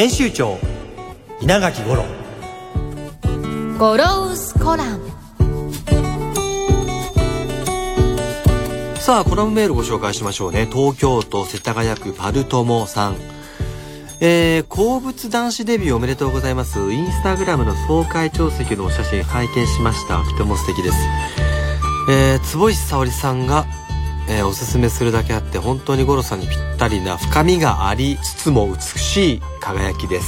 編集長稲垣五郎。ゴロウスコラム。さあコラムメールご紹介しましょうね。東京都世田谷区パルトモさん。えー、鉱物男子デビューおめでとうございます。インスタグラムの総会長席のお写真拝見しました。とても素敵です。えー、坪石沙織さんがえー、おすすめするだけあって本当に五郎さんにぴったりな深みがありつつも美しい輝きです、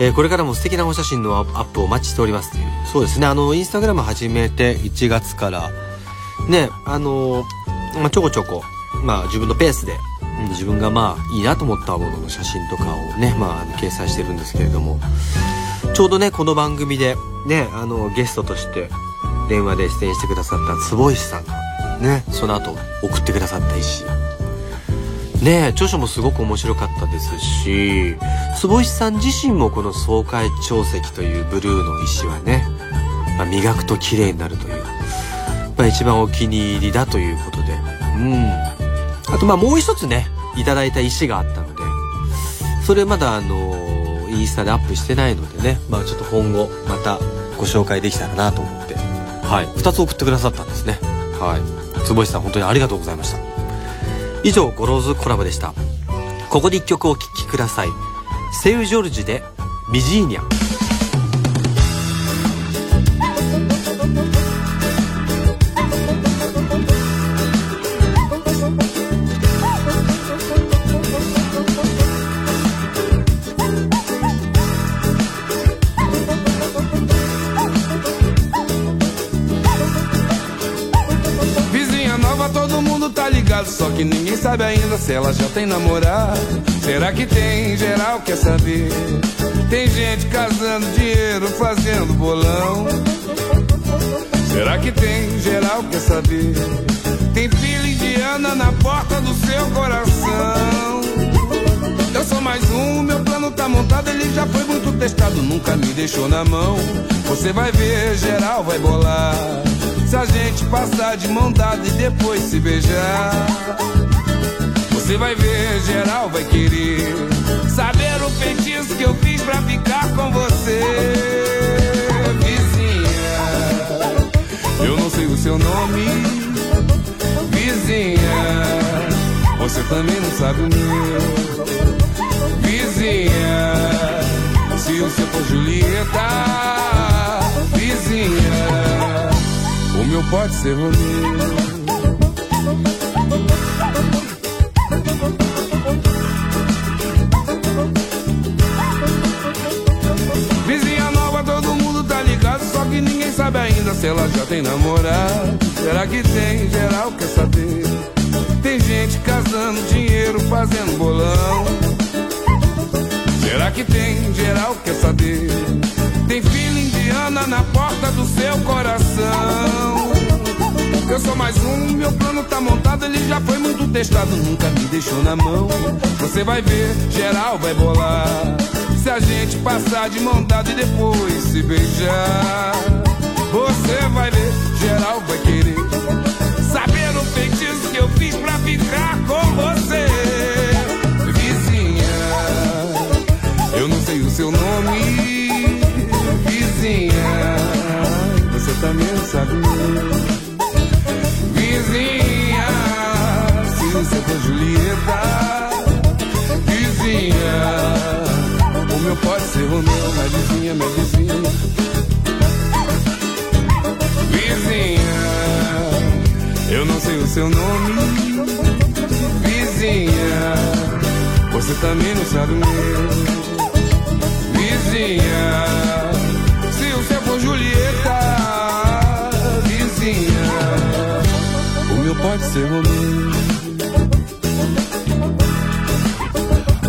えー、これからも素敵なお写真のアップをお待ちしておりますという。そうですね。あのインスタグラム始めて1月からねあのー、まあ、ちょこちょこまあ自分のペースで自分がまあいいなと思ったものの写真とかをねまあ掲載してるんですけれどもちょうどねこの番組でねあのゲストとして電話で出演してくださった坪石さんがねその後送ってくださった石ね著書もすごく面白かったですし坪石さん自身もこの爽快潮石というブルーの石はね、まあ、磨くと綺麗になるという、まあ、一番お気に入りだということで。うん。あとまあもう一つねいただいた石があったのでそれまだあのインスタでアップしてないのでねまあちょっと今後またご紹介できたらなと思って。はい。2つ送ってくださったんですね。はい坪井さん本当にありがとうございました。以上ゴローズコラボでした。ここで一曲お聴きください。セウ・ジョルジュで「ビジーニャ」sabe ainda se ela já tem namorado. Será que tem? Geral quer saber. Tem gente casando dinheiro, fazendo bolão. Será que tem? Geral quer saber. Tem filha indiana na porta do seu coração. Eu sou mais um, meu plano tá montado, ele já foi muito testado, nunca me deixou na mão. Você vai ver, geral vai bolar. Se a gente passar de mão dada e depois se beijar, você vai ver, geral vai querer saber o feitiço que eu fiz pra ficar com você, vizinha. Eu não sei o seu nome, vizinha. Você também não sabe o meu, vizinha. Se o seu for Julieta, vizinha. O meu pode ser Romeu. Se ela já tem namorado. Será que tem? Geral quer saber. Tem gente casando dinheiro, fazendo bolão. Será que tem? Geral quer saber. Tem filha indiana na porta do seu coração. Eu sou mais um, meu plano tá montado, ele já foi muito testado, nunca me deixou na mão. Você vai ver, geral vai bolar. Se a gente passar de dada e depois se beijar, você vai ver, geral vai querer saber o feitiço que eu fiz pra ficar com você. Vizinha, eu não sei o seu nome, vizinha, você também sabe. Vizinha, se você for Julieta, vizinha. O meu pode ser Romeu, minha vizinha, minha. Vizinha, sei o seu nome, vizinha. Você também não sabe o meu, vizinha. Se o seu for Julieta, vizinha, o meu pode ser Romeu.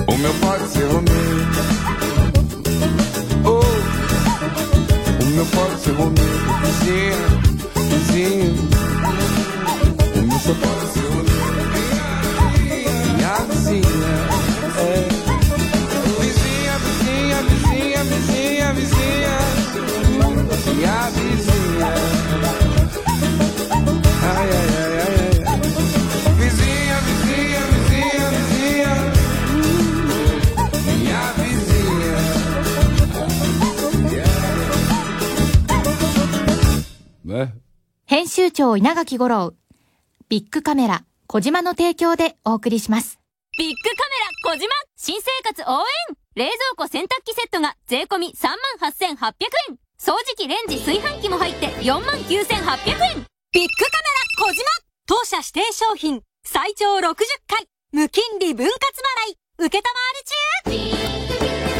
O meu pode ser Romeu. Oh, o meu pode ser Romeu, vizinha, vizinha. 稲垣五郎。ビッグカメラ小島の提供でお送りします。ビッグカメラ小島。新生活応援。冷蔵庫洗濯機セットが税込38,800円。掃除機レンジ炊飯器も入って49,800円。ビッグカメラ小島。当社指定商品。最長60回。無金利分割払い。受けたまわり中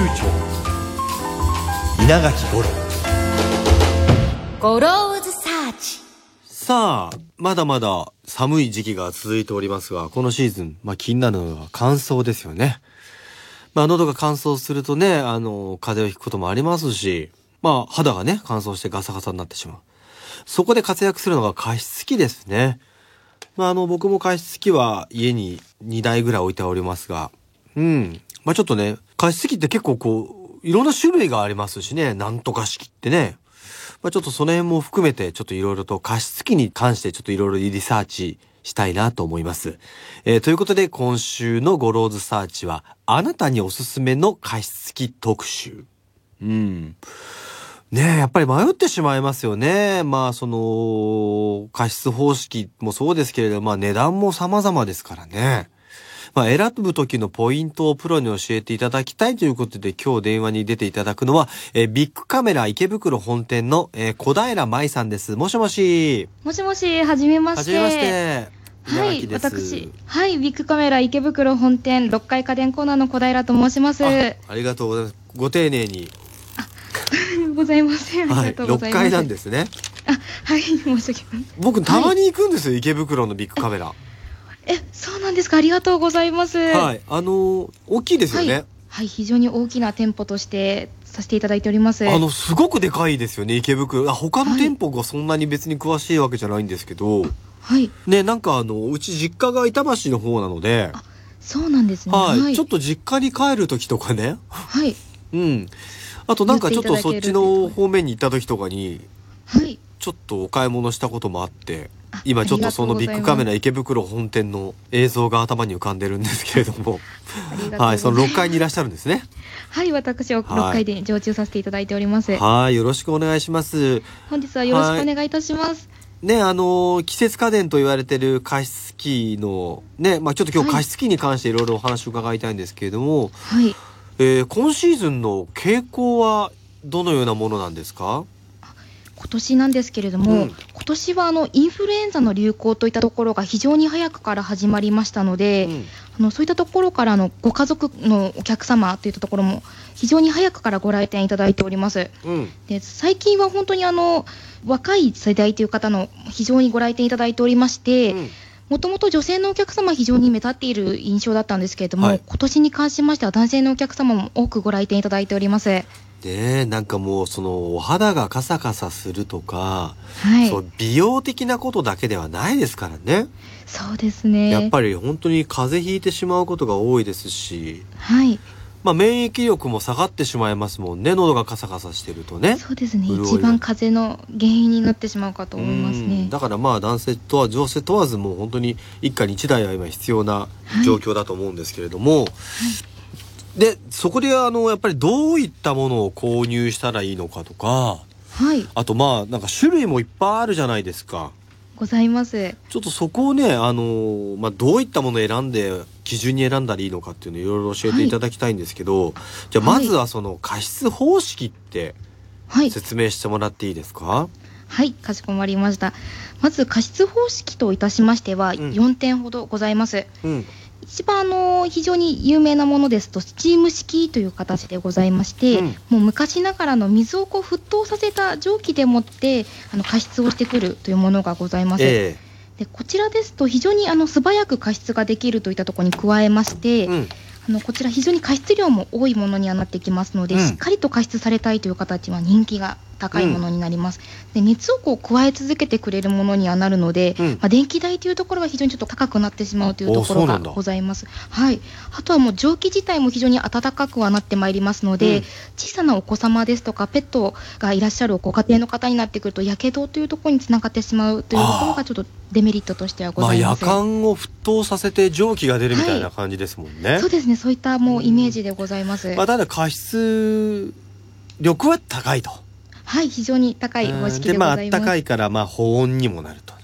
編集長稲垣五郎。ゴローズサーチ。さあまだまだ寒い時期が続いておりますがこのシーズン、まあ、気になるのは乾燥ですよね。まあ喉が乾燥するとねあの風邪をひくこともありますしまあ肌がね乾燥してガサガサになってしまう。そこで活躍するのが加湿器ですね。まああの僕も加湿器は家に2台ぐらい置いておりますがうん。まあちょっとね加湿器って結構こういろんな種類がありますしねなんとか式ってねまあ、ちょっとその辺も含めて、ちょっといろいろと加湿器に関してちょっといろいろリサーチしたいなと思います。えーということで今週のゴローズサーチは、あなたにおすすめの加湿器特集。うん。ねえ、やっぱり迷ってしまいますよね。まあ、その、加湿方式もそうですけれど、まあ値段も様々ですからね。まあ、選ぶ時のポイントをプロに教えていただきたいということで、今日電話に出ていただくのは、えービッグカメラ池袋本店の、えー小平舞さんです。もしもし。もしもし、はじめまして。はじめまして。はい、私、はい、ビッグカメラ池袋本店6階家電コーナーの小平と申します。あありがとうございます。ご丁寧に。ございません。あはい。りがとうございます。6階なんですね。あ、はい、申し訳ない。僕、たまに行くんですよ、池袋のビッグカメラ。え、そうなんですか？ありがとうございます。。はいい。あのー大きいですよね。はい、はい、非常に大きな店舗としてさせていただいております。あの、すごくでかいですよね、池袋。あ他のはい店舗がそんなに別に詳しいわけじゃないんですけど、はい、ね、なんかあの、うち実家が板橋の方なので、そうなんですね。はい、はい、ちょっと実家に帰る時とかね。はい、うん。あとなんかちょっとそっちの方面に行った時とかに、はい。ちょっとお買い物したこともあってあ、今ちょっとそのビッグカメラあ池袋本店の映像が頭に浮かんでるんですけれども、はい、その6階にいらっしゃるんですね。はい、私を6階で常駐させていただいております。はい、よろしくお願いします。本日はよろしくお願いいたします。ね、あのー季節家電と言われてる加湿器の、ね、まあちょっと今日はい加湿器に関していろいろお話を伺いたいんですけれども、はい。えー今シーズンの傾向はどのようなものなんですか？今年なんですけれども、うん今年はあのインフルエンザの流行といったところが非常に早くから始まりましたので、うんあのそういったところからのご家族のお客様といったところも非常に早くからご来店いただいております。うん。で最近は本当にあの若い世代という方の非常にご来店いただいておりまして、うんもともと女性のお客様非常に目立っている印象だったんですけれども、はい今年に関しましては男性のお客様も多くご来店いただいております。ねえなんかもうそのお肌がカサカサするとか、はい。そう美容的なことだけではないですからね。そうですね。やっぱり本当に風邪ひいてしまうことが多いですし、はい。まあ免疫力も下がってしまいますもんね。喉がカサカサしてるとね。そうですね。一番風邪の原因になってしまうかと思いますうんね。だからまあ男性とは女性問わずもう本当に一家に一台は今必要な状況だと思うんですけれども、でそこであのやっぱりどういったものを購入したらいいのかとかはい。あとまあなんか種類もいっぱいあるじゃないですかございます。ちょっとそこをねあの、まあ、どういったものを選んで基準に選んだらいいのかっていうのをいろいろ教えていただきたいんですけど、じゃあまずはその加湿方式ってはい。説明してもらっていいですか、はい。かしこまりました。まず、加湿方式といたしましては、ん4点ほどございます。うん一番あの非常に有名なものですとスチーム式という形でございまして、うん。もう昔ながらの水をこう沸騰させた蒸気でもってあの加湿をしてくるというものがございます。えでこちらですと非常にあの素早く加湿ができるといったところに加えまして、えうん。あのこちら非常に加湿量も多いものにはなってきますので、うん。しっかりと加湿されたいという方には人気が高いものになります、で熱をこう加え続けてくれるものにはなるので、うん。まあ、電気代というところは非常にちょっと高くなってしまうというところがございます。はい。あとはもう蒸気自体も非常に暖かくはなってまいりますので、うん。小さなお子様ですとかペットがいらっしゃるご家庭の方になってくるとやけどというところにつながってしまうというところがちょっとデメリットとしてはごまあ夜ざいます、間を沸騰させて蒸気が出るみたいな感じですもんね、そうですね。そういったもうイメージでございます、まあ、ただ加湿力は高いと、はい、非常に高い方式ででまあございます。暖かいからまあ保温にもなると。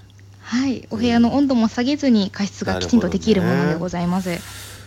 はい、お部屋の温度も下げずに加湿がきちんとできるものでございます。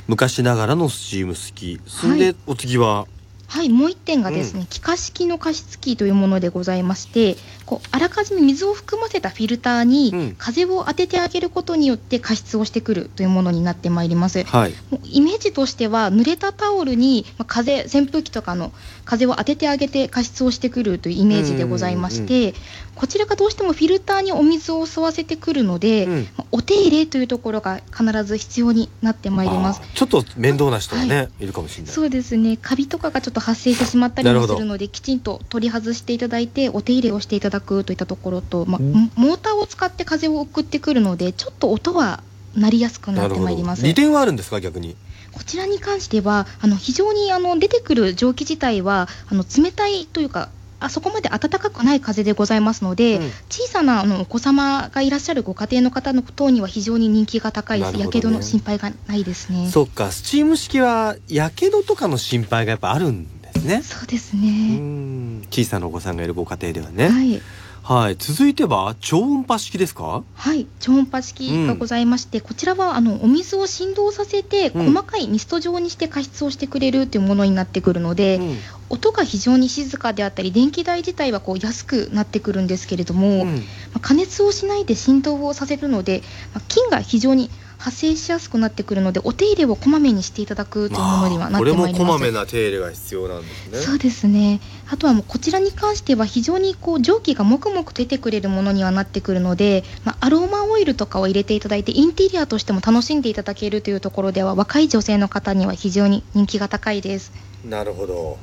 昔ながらのスチーム式。そんで、はいお次は？はい、もう一点がですね、気化式の加湿器というものでございまして、こうあらかじめ水を含ませたフィルターうにん。風を当ててあげることによって加湿をしてくるというものになってまいります。はい。もうイメージとしては濡れたタオルにまあ風扇風機とかの風を当ててあげて加湿をしてくるというイメージでございまして、こちらがどうしてもフィルターにお水を吸わせてくるので、うん。まあお手入れというところが必ず必要になってまいります。ちょっと面倒な人がね、い、るかもしれない。そうですね。カビとかがちょっと発生してしまったりもするのできちんと取り外していただいてお手入れをしていただくといったところと、まあ、うん。モーターを使って風を送ってくるのでちょっと音は鳴りやすくなってまいります。利点はあるんですか逆に？こちらに関してはあの非常にあの出てくる蒸気自体はあの冷たいというかあそこまで暖かくない風でございますので、うん。小さなあのお子様がいらっしゃるご家庭の方の等には非常に人気が高いです、なるほどね。やけどの心配がないですね。そっか。スチーム式はやけどとかの心配がやっぱあるんですね。そうですうね。ん。小さなお子さんがいるご家庭ではね。はい、はい。続いては超音波式ですか？はい、超音波式がございまして、こちらはあのお水を振動させてうん。細かいミスト状にして加湿をしてくれるというものになってくるので、うん。音が非常に静かであったり電気代自体はこう安くなってくるんですけれども、うん。まあ加熱をしないで浸透をさせるので、まあ菌が非常に発生しやすくなってくるのでお手入れをこまめにしていただくというものにはなってこれもまいります。こまめな手入れが必要なんですね。そうですね。あとはもうこちらに関しては非常にこう蒸気がもくもく出てくれるものにはなってくるので、まあ、アロマオイルとかを入れていただいてインテリアとしても楽しんでいただけるというところでは若い女性の方には非常に人気が高いです。なるほど。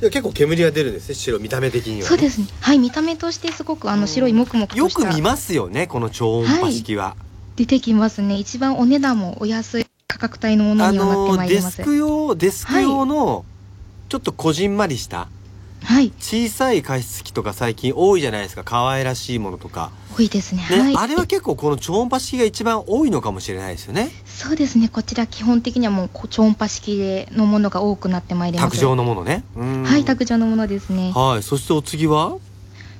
結構煙が出るんですね白見た目的には。ね、そうですね。はい。見た目としてすごくあの白いもくもくよとした。く見ますよねこの超音波式は、出てきますね。一番お値段もお安い価格帯のものあにはなってのまいります、デスク用デスク用のちょっとこじんまりしたはい。小さい加湿器とか最近多いじゃないですか。可愛らしいものとか、多いですね。ねはい。あれは結構この超音波式が一番多いのかもしれないですよね。そうですね。こちら基本的にはもう超音波式でのものが多くなってまいります。卓上のものね。うん。はい卓上のものですね。はい。そしてお次は？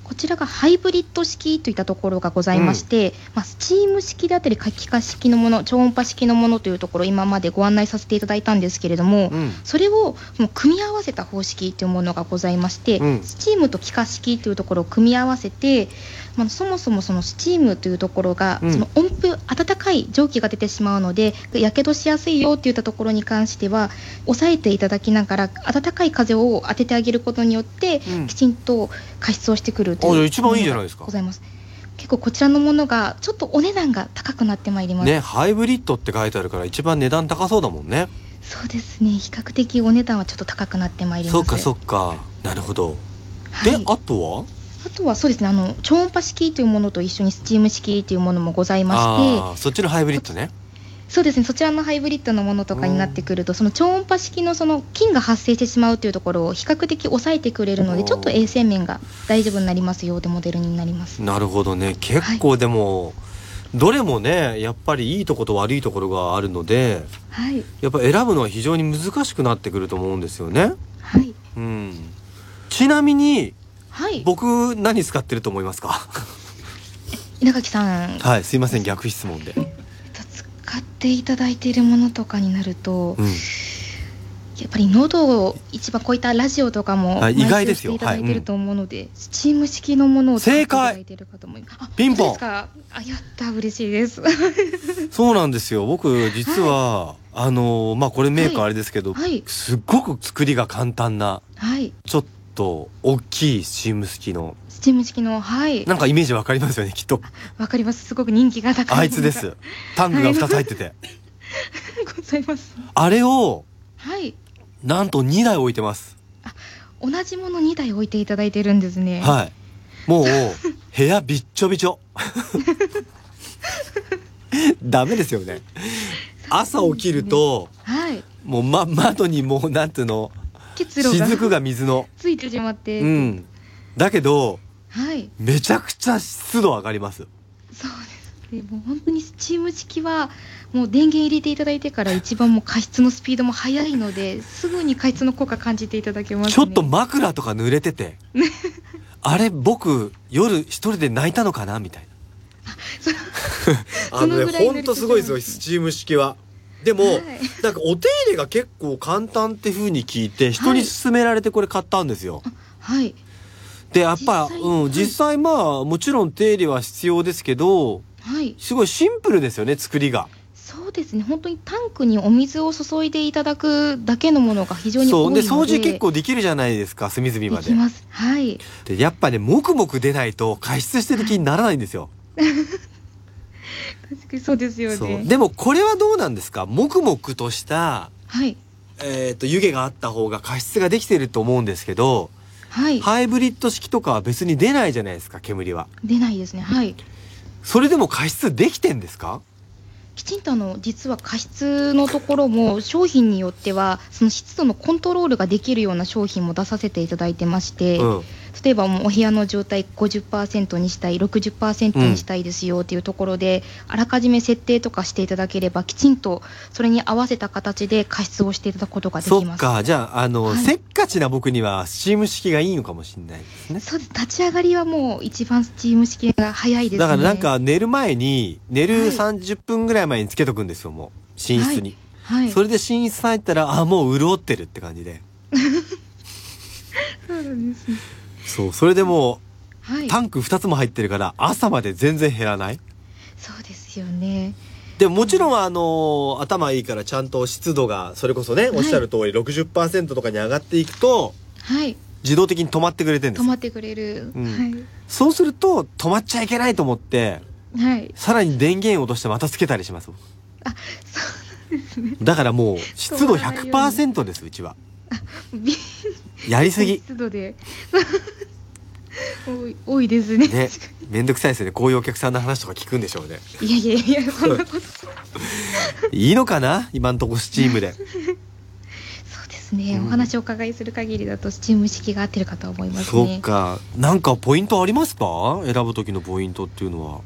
こちらがハイブリッド式といったところがございまして、まあ、スチーム式であったり、気化式のもの、超音波式のものというところ、今までご案内させていただいたんですけれども、うん。それをもう組み合わせた方式というものがございまして、うん。スチームと気化式というところを組み合わせて、まあ、そもそもそのスチームというところが、うんその温風、暖かい蒸気が出てしまうので、やけどしやすいよっていったところに関しては、抑えていただきながら、暖かい風を当ててあげることによって、うんきちんと加湿をしてくるという一番いいじゃないですかございます。結構こちらのものがちょっとお値段が高くなってまいります。ねハイブリッドって書いてあるから一番値段高そうだもんねそうですね。比較的お値段はちょっと高くなってまいります。そっかそっかなるほどはいであとは？あとはそうですね。あの超音波式というものと一緒にスチーム式というものもございまして、そっちのハイブリッドね。そうですね。そちらのハイブリッドのものとかになってくると、その超音波式のその菌が発生してしまうというところを比較的抑えてくれるので、ちょっと衛生面が大丈夫になりますよってモデルになります。なるほどね。結構でも、どれもねやっぱりいいとこと悪いところがあるのではい。やっぱ選ぶのは非常に難しくなってくると思うんですよね。はい。うん。ちなみにはい。僕何使ってると思いますか？稲垣さん、はいすいません逆質問で、使っていただいているものとかになると、うん、やっぱり喉を一番こういったラジオとかもはい意外ですよ。いただいてはいると思うので、スチーム式のものを使っていただいてるかと思います。あピンポン。あやった嬉しいです。そうなんですよ。僕実は、あのまあこれメーカーあれですけど、はい。すっごく作りが簡単なはい。ちょっと大きいスチーム式のスチーム式のはい。なんかイメージわかりますよねきっとわかります。すごく人気が高い。あいつです。タンクが2つ入っててございます。あれをはい。なんと2台置いてます同じもの2台置いていただいてるんですね。はいもう 部屋びっちょびちょ ダメですよね朝起きるとはい。もう、ま、窓にもうなんていうの結露が雫が水の。ついてしまって。うん。だけどはい。めちゃくちゃ湿度上がります。そうです。ね。もう本当にスチーム式はもう電源入れていただいてから一番もう加湿のスピードも速いのですぐに加湿の効果感じていただけますね。ちょっと枕とか濡れてて。あれ僕夜一人で泣いたのかな？みたいな。あ のねぐらいほんとすごいですよスチーム式はでも、はいなんかお手入れが結構簡単って風に聞いて人に勧められてこれ買ったんですよ、はい。でやっぱ実際うん、はい実際まあもちろん手入れは必要ですけどはい。すごいシンプルですよね作りがそうですね。本当にタンクにお水を注いでいただくだけのものが非常にそう多いので。で掃除結構できるじゃないですか隅々でまできます。はい。でやっぱねもくもく出ないと加湿してる気にならないんですよ 確かにそうですよね。でもこれはどうなんですか？もくもくとしたはい。えー、と湯気があった方が加湿ができてると思うんですけどはい。ハイブリッド式とかは別に出ないじゃないですか煙は出ないですね。はい。それでも加湿できてんですか？きちんとあの実は加湿のところも商品によってはその湿度のコントロールができるような商品も出させていただいてまして、うん例えばもうお部屋の状態50%にしたい60%にしたいですよっていうところで、あらかじめ設定とかしていただければきちんとそれに合わせた形で加湿をしていただくことがでそきます。っか。じゃああの、はい。せっかちな僕にはスチーム式がいいのかもしれないですね。そうです立ち上がりはもう一番スチーム式が早いですね。だからなんか寝る前に寝るはい。30分ぐらい前につけとくんですよもう寝室に、はい、それで寝室入ったらあもう潤ってるって感じで。そうなんですね。そうそれでもはい。うタンク2つも入ってるから朝まで全然減らない？そうですよね。でももちろんあの頭いいからちゃんと湿度がそれこそねおっしゃる通り60%とかに上がっていくとはい。自動的に止まってくれてるんです止まってくれる。うん。そうすると止まっちゃいけないと思ってはい。はい。さらに電源を落としてまたつけたりしますあそうなんですね。だからもう湿度止まらないように。100%ですうちは。びやりすぎ湿度で多い多いですね。ねめんどくさいですよねこういうお客さんの話とか聞くんでしょうねいやいやいや そんなこと。いいのかな？今んとこスチームで そうですね。うんお話をお伺いする限りだとスチーム式が合ってるかと思いますそっね。かなんかポイントありますか？選ぶ時のポイントっていうのはや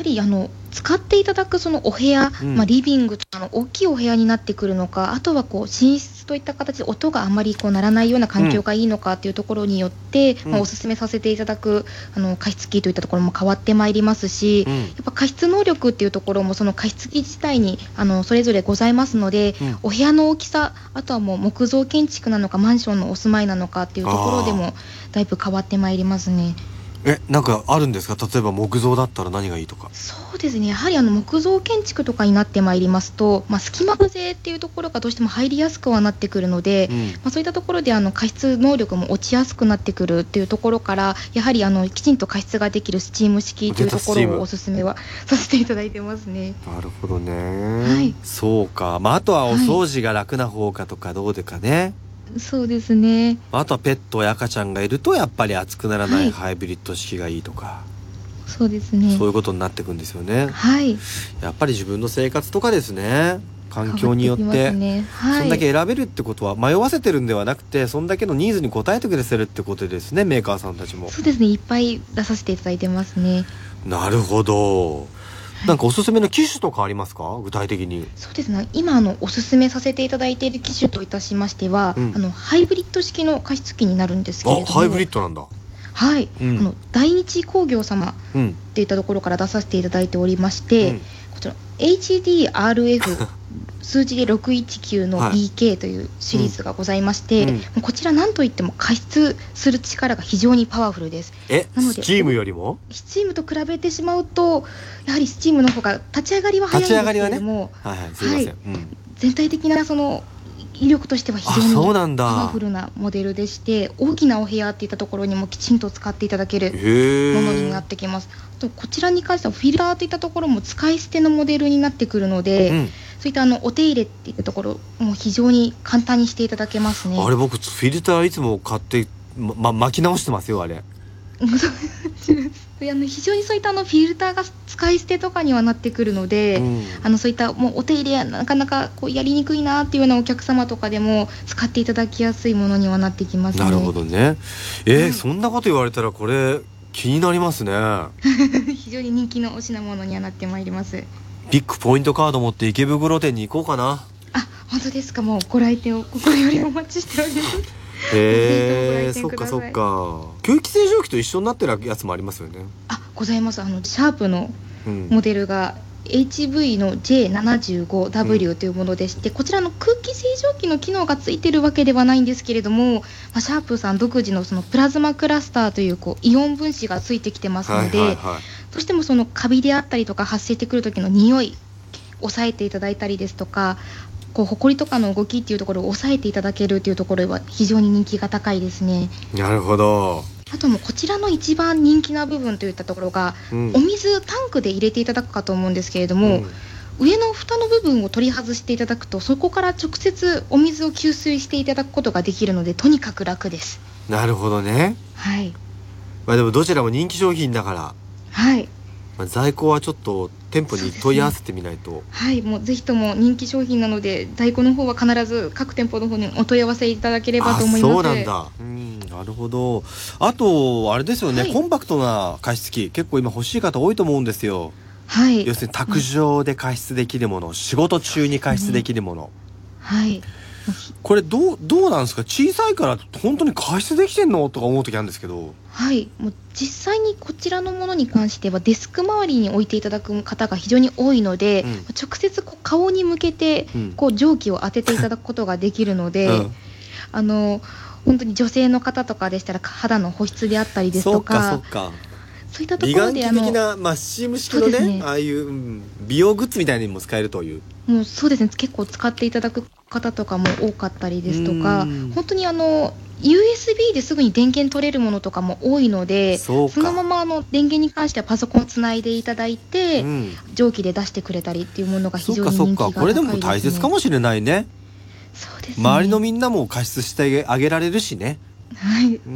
はりあの使っていただくそのお部屋、うん。まあリビングとかの大きいお部屋になってくるのか、あとはこう寝室といった形で音があまりこうならないような環境がいいのかっていうところによって、うん。まあお勧めさせていただくあの加湿器といったところも変わってまいりますし。うん。やっぱ加湿能力っていうところもその加湿器自体にあのそれぞれございますので、うん。お部屋の大きさあとはもう木造建築なのかマンションのお住まいなのかっていうところでもだいぶ変わってまいりますね。えなんかあるんですか？例えば木造だったら何がいいとか。そうですね。やはりあの木造建築とかになってまいりますと、まあ、隙間風っていうところがどうしても入りやすくはなってくるので、うん。まあ、そういったところであの加湿能力も落ちやすくなってくるっていうところからやはりあのきちんと加湿ができるスチーム式というところをおすすめは させていただいてますね。なるほどね、はい。そうか。まああとはお掃除が楽な方かとかどうでかね、そうですね。あとはペットや赤ちゃんがいるとやっぱり熱くならなはい。いハイブリッド式がいいとか、そうですね。そういうことになってくんですよね。はい。やっぱり自分の生活とかですね。環境によって。ね。はい、そんだけ選べるってことは迷わせてるんではなくてそんだけのニーズに応えてくれてるってことですねメーカーさんたちも。そうですね。いっぱい出させていただいてますね。なるほどなんかおすすめの機種とかありますか？具体的に。そうですね。今あのおすすめさせていただいている機種といたしましては、うん。あのハイブリッド式の加湿器になるんですけれども。あハイブリッドなんだ。はい、うん。あの大日工業様うん。っていったところから出させていただいておりまして、うん HDRF 数字で619のはい。BK というシリーズがございまして、うん。もうこちら何といっても加湿する力が非常にパワフルです。えなのでスチームよりも？スチームと比べてしまうとやはりスチームの方が立ち上がりは早いんですけれども、はいはいすいません、はい。うん。全体的なその威力としては非常にパワフルなモデルでして大きなお部屋っていったところにもきちんと使っていただけるものになってきます。あとこちらに関してはフィルターといったところも使い捨てのモデルになってくるので、うん。そういったあのお手入れっていったところも非常に簡単にしていただけますね。あれ僕フィルターいつも買ってま、ま、巻き直してますよあれ。あの非常にそういったあのフィルターが使い捨てとかにはなってくるので、うん。あのそういったもうお手入れやなかなかこうやりにくいなっていうようなお客様とかでも使っていただきやすいものにはなってきますね。なるほどね。えーはい。そんなこと言われたらこれ気になりますね 非常に人気のお品物にはなってまいります。ビッグポイントカード持って池袋店に行こうかなあ、本当ですか。もうご来店を心よりお待ちしております。へえそっかそっか空気清浄機と一緒になってるやつもありますよねあ、ございます。あのシャープのうんモデルが HV の J75W というものでして、こちらの空気清浄機の機能がついてるわけではないんですけれども、まあ、シャープさん独自のそのプラズマクラスターというこうイオン分子がついてきてますので、はいはいはい。どうしてもそのカビであったりとか発生してくる時の匂い抑えていただいたりですとかこう埃とかの動きっていうところを抑えていただけるっていうところは非常に人気が高いですね。なるほど、あともうこちらの一番人気な部分といったところが、うん。お水タンクで入れていただくかと思うんですけれども、うん。上の蓋の部分を取り外していただくとそこから直接お水を給水していただくことができるのでとにかく楽です。なるほどね。はい。まあでもどちらも人気商品だから、はいまあ、在庫はちょっと店舗に問い合わせてみないと、はい、もうぜひとも人気商品なので在庫の方は必ず各店舗の方にお問い合わせいただければと思います。あそうなんだ。うんなるほど。あとあれですよね、はい。コンパクトな加湿器結構今欲しい方多いと思うんですよ。はい。要、するに卓上で加湿できるもの、仕事中に加湿できるもの、はい、これどうどうなんですか？小さいから本当に加湿できてんの？とか思う時あるんですけど。はい、もう実際にこちらのものに関してはデスク周りに置いていただく方が非常に多いので、うん。直接こう顔に向けてうん。こう蒸気を当てていただくことができるので、うん。あの本当に女性の方とかでしたら肌の保湿であったりですとかそうかか。そういったところであ式のねね。ああいう、うん美容グッズみたいにも使えるという。もうそうですね。結構使っていただく方とかも多かったりですとかうん。本当にあの USB ですぐに電源取れるものとかも多いのでそのままあの電源に関してはパソコンつないでいただいて、うん。蒸気で出してくれたりっていうものが非そっ常かそっかに人気が高いです、ね、これでも大切かもしれないね。そうですね。周りのみんなも加湿してあげられるしね。はい。う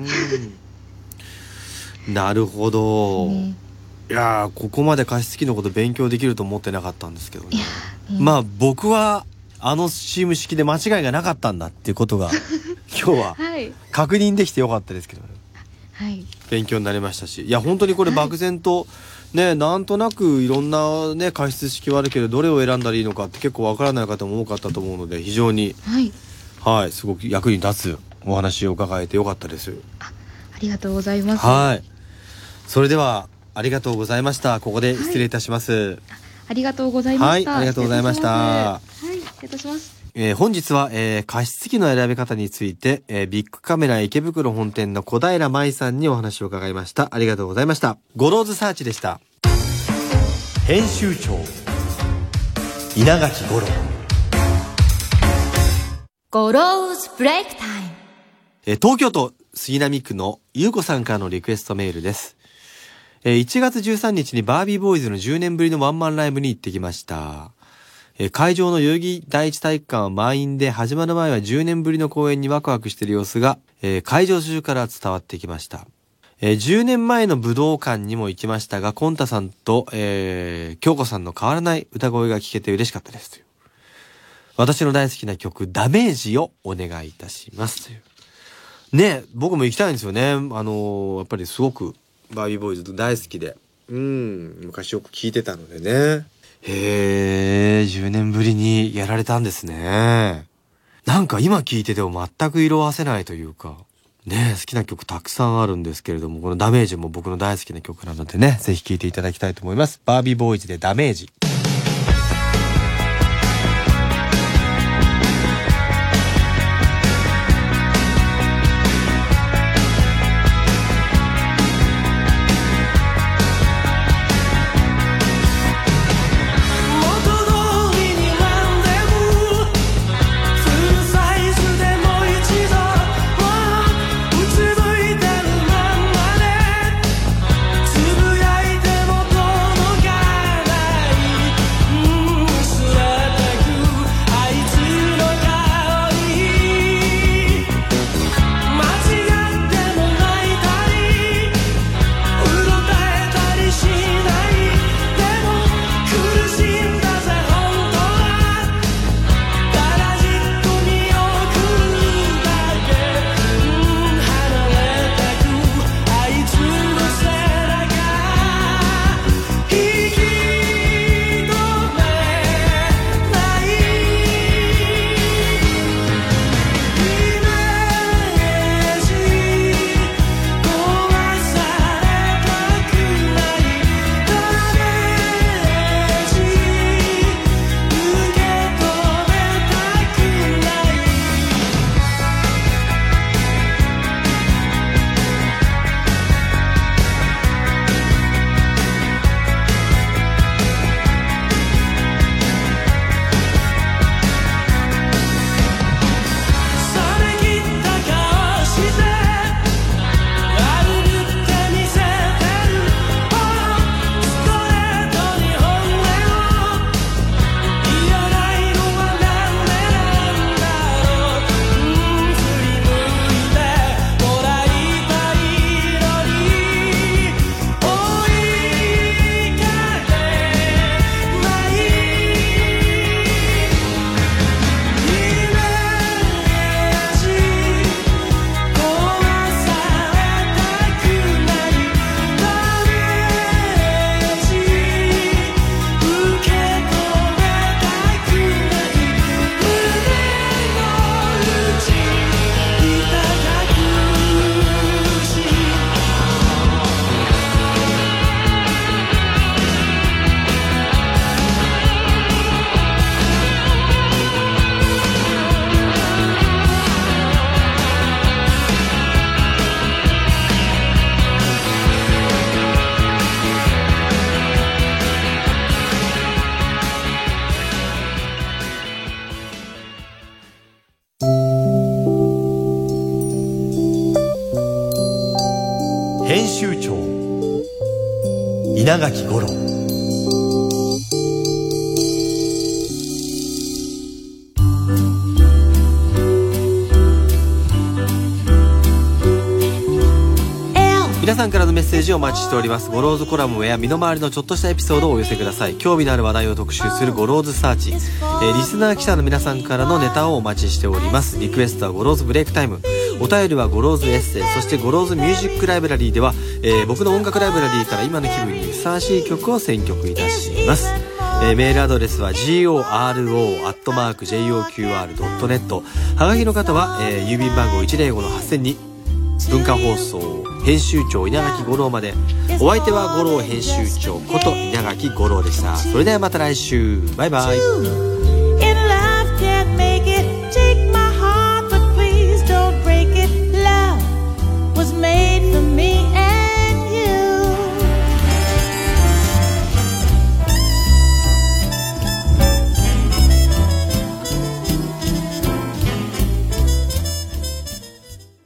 ん。なるほど、ね。いやーここまで加湿器のこと勉強できると思ってなかったんですけどね。まあ僕はあのスチーム式で間違いがなかったんだっていうことが 今日ははい。確認できてよかったですけどね。はい。勉強になりましたし。いや本当にこれはい。漠然と、ねなんとなくいろんなね加湿式はあるけどどれを選んだらいいのかって結構わからない方も多かったと思うので非常にはい。はいすごく役に立つお話を伺えてよかったです。ありがとうございます。はい。それではありがとうございました。ここで失礼いたします、ありがとうございました。はいありがとうございました。はい失礼いたしますえー本日は、えー加湿器の選び方について、えービッグカメラ池袋本店の小平舞さんにお話を伺いました。ありがとうございました。ゴローズサーチでした。編集長稲垣五郎 Goro's Break Time。えー東京都杉並区のゆうこさんからのリクエストメールです。えー1月13日にバービーボーイズの10年ぶりのワンマンライブに行ってきました。え会場の代々木第一体育館は満員で始まる前は10年ぶりの公演にワクワクしている様子が、えー会場中から伝わってきました。えー10年前の武道館にも行きましたが、コンタさんと、えー京子さんの変わらない歌声が聞けて嬉しかったです。私の大好きな曲、ダメージをお願いいたします。ね僕も行きたいんですよね。あのーやっぱりすごくバービーボーイズ大好きで。うん、昔よく聞いてたのでね。へえ、10年ぶりにやられたんですね。なんか今聴いてても全く色あせないというか。ね好きな曲たくさんあるんですけれども、このダメージも僕の大好きな曲なのでね、ぜひ聴いていただきたいと思います。バービーボーイズでダメージ。稲垣しております。 Goro's Column や身の回りのちょっとしたエピソードをお寄せください。興味のある話題を特集する Goro's Search、えー、リスナー記者の皆さんからのネタをお待ちしております。リクエストは Goro's Break Time。お便りは Goro's Essay そして Goro's Music Library では、えー、僕の音楽ライブラリーから今の気分にふさわしい曲を選曲いたします。えー、メールアドレスは goro.joqr.net はがきの方は、えー、郵便番号105-8000に文化放送編集長稲垣吾郎まで。お相手は五郎編集長こと稲垣吾郎でした。それではまた来週。バイバイ